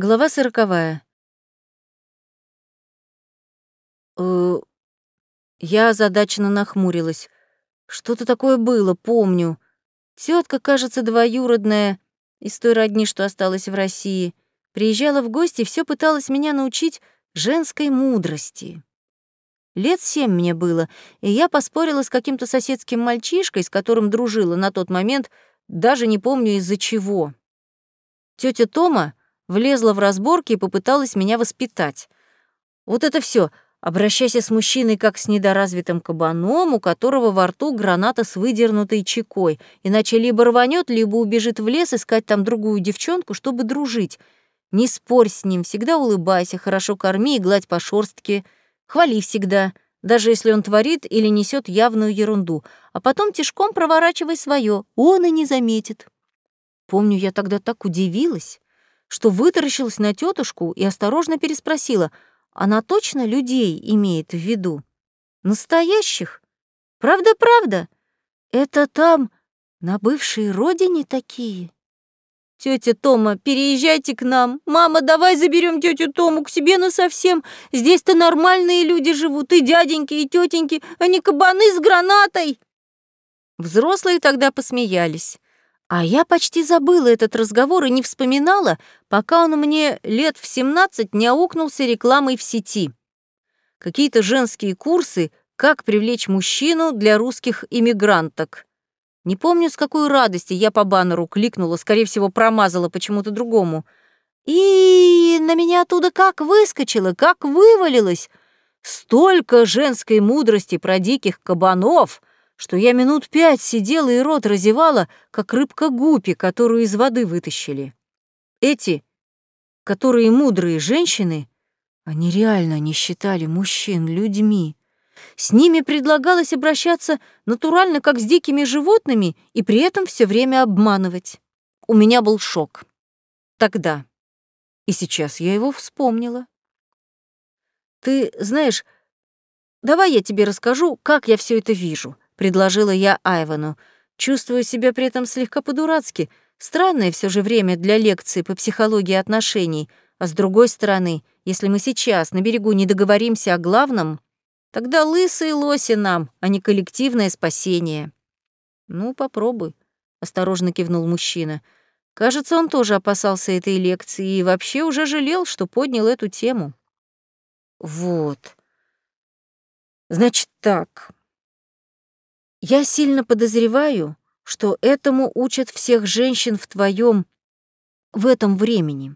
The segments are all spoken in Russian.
Глава сороковая. Э, я озадаченно нахмурилась. Что-то такое было, помню. Тетка, кажется, двоюродная, из той родни, что осталась в России, приезжала в гости и все пыталась меня научить женской мудрости. Лет семь мне было, и я поспорила с каким-то соседским мальчишкой, с которым дружила на тот момент, даже не помню из-за чего. Тетя Тома влезла в разборки и попыталась меня воспитать. Вот это все. Обращайся с мужчиной как с недоразвитым кабаном, у которого во рту граната с выдернутой чекой, иначе либо рванет, либо убежит в лес искать там другую девчонку, чтобы дружить. Не спорь с ним, всегда улыбайся, хорошо корми и гладь по шорстке, хвали всегда, даже если он творит или несет явную ерунду, а потом тишком проворачивай свое, он и не заметит. Помню, я тогда так удивилась, что вытаращилась на тетушку и осторожно переспросила — она точно людей имеет в виду? Настоящих? Правда-правда? Это там, на бывшей родине такие? Тетя Тома, переезжайте к нам. Мама, давай заберем тетю Тому к себе на совсем. Здесь-то нормальные люди живут, и дяденьки, и тетеньки, а не кабаны с гранатой. Взрослые тогда посмеялись. А я почти забыла этот разговор и не вспоминала, пока он мне лет в 17 не аукнулся рекламой в сети. Какие-то женские курсы «Как привлечь мужчину для русских иммигранток». Не помню, с какой радости я по баннеру кликнула, скорее всего, промазала почему-то другому. И на меня оттуда как выскочило, как вывалилось. Столько женской мудрости про диких кабанов — что я минут пять сидела и рот разевала, как рыбка гупи, которую из воды вытащили. Эти, которые мудрые женщины, они реально не считали мужчин людьми. С ними предлагалось обращаться натурально, как с дикими животными, и при этом все время обманывать. У меня был шок. Тогда. И сейчас я его вспомнила. Ты знаешь, давай я тебе расскажу, как я все это вижу, предложила я Айвану. Чувствую себя при этом слегка по-дурацки. Странное все же время для лекции по психологии отношений. А с другой стороны, если мы сейчас на берегу не договоримся о главном, тогда лысые лоси нам, а не коллективное спасение. Ну, попробуй, осторожно кивнул мужчина. Кажется, он тоже опасался этой лекции и вообще уже жалел, что поднял эту тему. Вот. Значит так, я сильно подозреваю, что этому учат всех женщин в твоем в этом времени,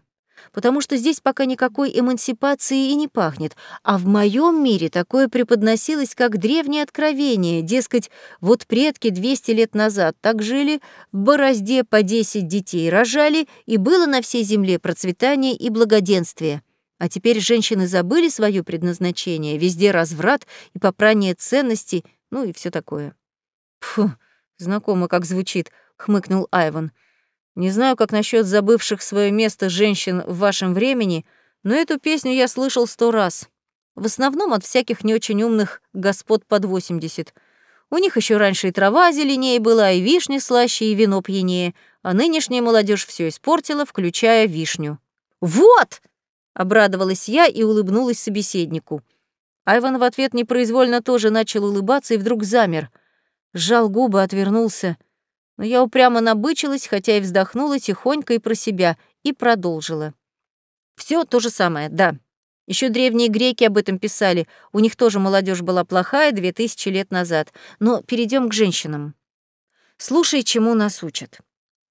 потому что здесь пока никакой эмансипации и не пахнет, а в моем мире такое преподносилось как древнее откровение, дескать, вот предки 200 лет назад так жили, в борозде по 10 детей рожали, и было на всей земле процветание и благоденствие. А теперь женщины забыли свое предназначение, везде разврат и попрание ценностей, ну и все такое. Фу, знакомо как звучит, хмыкнул Айван. Не знаю, как насчет забывших свое место женщин в вашем времени, но эту песню я слышал сто раз. В основном от всяких не очень умных господ под 80. У них еще раньше и трава зеленее была, и вишни слаще, и вино пьянее, а нынешняя молодежь все испортила, включая вишню. «Вот!» — обрадовалась я и улыбнулась собеседнику. Айван в ответ непроизвольно тоже начал улыбаться и вдруг замер — сжал губы, отвернулся. Но я упрямо набычилась, хотя и вздохнула тихонько и про себя, и продолжила. Все то же самое, да. Еще древние греки об этом писали. У них тоже молодежь была плохая две тысячи лет назад. Но перейдем к женщинам. Слушай, чему нас учат.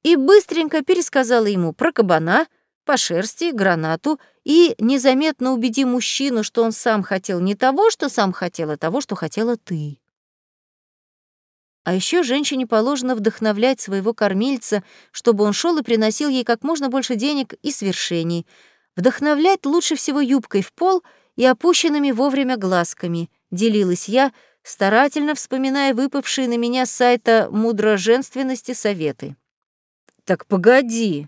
И быстренько пересказала ему про кабана, по шерсти, гранату и незаметно убеди мужчину, что он сам хотел не того, что сам хотел, а того, что хотела ты. А еще женщине положено вдохновлять своего кормильца, чтобы он шел и приносил ей как можно больше денег и свершений. Вдохновлять лучше всего юбкой в пол и опущенными вовремя глазками, делилась я, старательно вспоминая выпавшие на меня с сайта мудроженственности советы. «Так погоди!»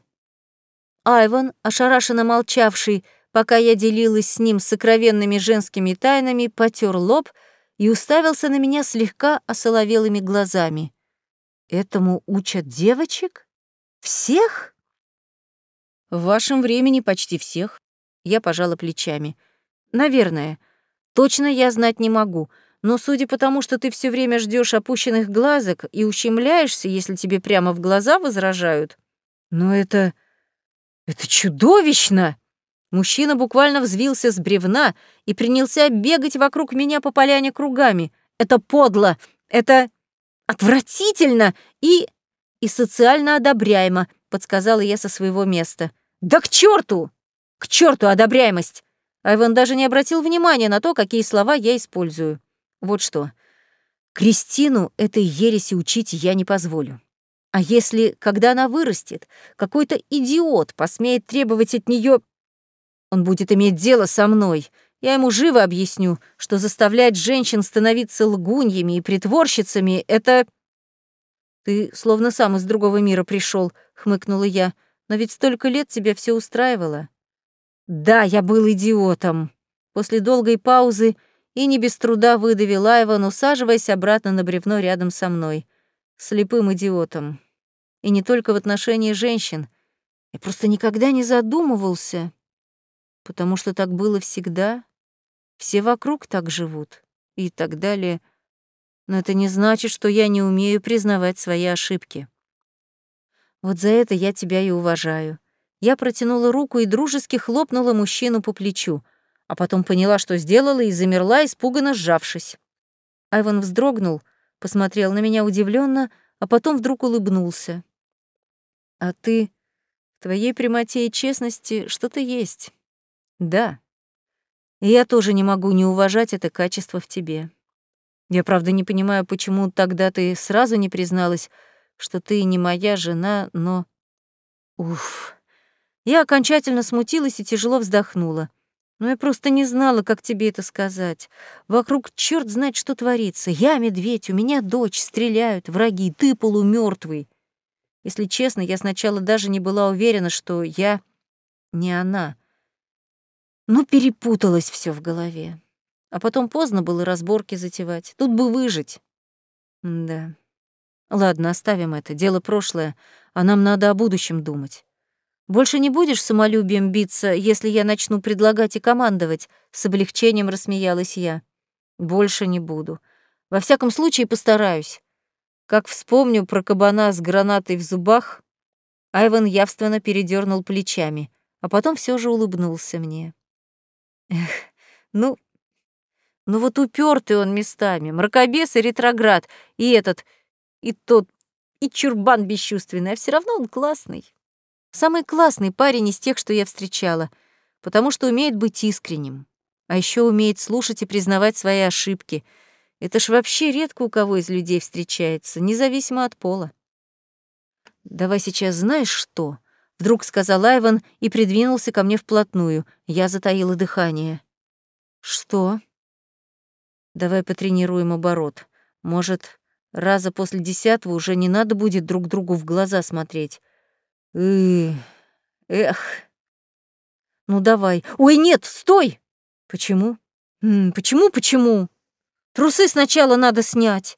Айван, ошарашенно молчавший, пока я делилась с ним сокровенными женскими тайнами, потер лоб — и уставился на меня слегка осоловелыми глазами. «Этому учат девочек? Всех?» В вашем времени почти всех. Я пожала плечами. Наверное. Точно я знать не могу. Но судя по тому, что ты все время ждешь опущенных глазок и ущемляешься, если тебе прямо в глаза возражают. Но это... это чудовищно! Мужчина буквально взвился с бревна и принялся бегать вокруг меня по поляне кругами. Это подло! Это отвратительно и... и социально одобряемо, подсказала я со своего места. Да к черту! К черту одобряемость! Айван даже не обратил внимания на то, какие слова я использую. Вот что. Кристину этой ереси учить я не позволю. А если, когда она вырастет, какой-то идиот посмеет требовать от нее он будет иметь дело со мной. Я ему живо объясню, что заставлять женщин становиться лгуньями и притворщицами — это... Ты словно сам из другого мира пришел, хмыкнула я. Но ведь столько лет тебя все устраивало. Да, я был идиотом. После долгой паузы и не без труда выдавил Айван, усаживаясь обратно на бревно рядом со мной. Слепым идиотом. И не только в отношении женщин. Я просто никогда не задумывался потому что так было всегда, все вокруг так живут и так далее. Но это не значит, что я не умею признавать свои ошибки. Вот за это я тебя и уважаю. Я протянула руку и дружески хлопнула мужчину по плечу, а потом поняла, что сделала, и замерла, испуганно сжавшись. Айван вздрогнул, посмотрел на меня удивленно, а потом вдруг улыбнулся. «А ты, в твоей прямоте и честности что-то есть. Да. И я тоже не могу не уважать это качество в тебе. Я, правда, не понимаю, почему тогда ты сразу не призналась, что ты не моя жена, но... Уф. Я окончательно смутилась и тяжело вздохнула. Но я просто не знала, как тебе это сказать. Вокруг черт знает, что творится. Я медведь, у меня дочь, стреляют, враги, ты полумертвый. Если честно, я сначала даже не была уверена, что я не она. Ну, перепуталось все в голове. А потом поздно было разборки затевать. Тут бы выжить. да. Ладно, оставим это. Дело прошлое, а нам надо о будущем думать. Больше не будешь самолюбием биться, если я начну предлагать и командовать? С облегчением рассмеялась я. Больше не буду. Во всяком случае, постараюсь. Как вспомню про кабана с гранатой в зубах, Айван явственно передернул плечами, а потом все же улыбнулся мне. Эх, ну, ну вот упертый он местами, мракобес и ретроград, и этот, и тот, и чурбан бесчувственный, а все равно он классный. Самый классный парень из тех, что я встречала, потому что умеет быть искренним, а еще умеет слушать и признавать свои ошибки. Это ж вообще редко у кого из людей встречается, независимо от пола. Давай сейчас знаешь что? Вдруг сказал Айван и придвинулся ко мне вплотную. Я затаила дыхание. «Что?» «Давай потренируем оборот. Может, раза после десятого уже не надо будет друг другу в глаза смотреть. Эх. Ну давай. Ой, нет, стой! Почему? Почему, почему? Трусы сначала надо снять.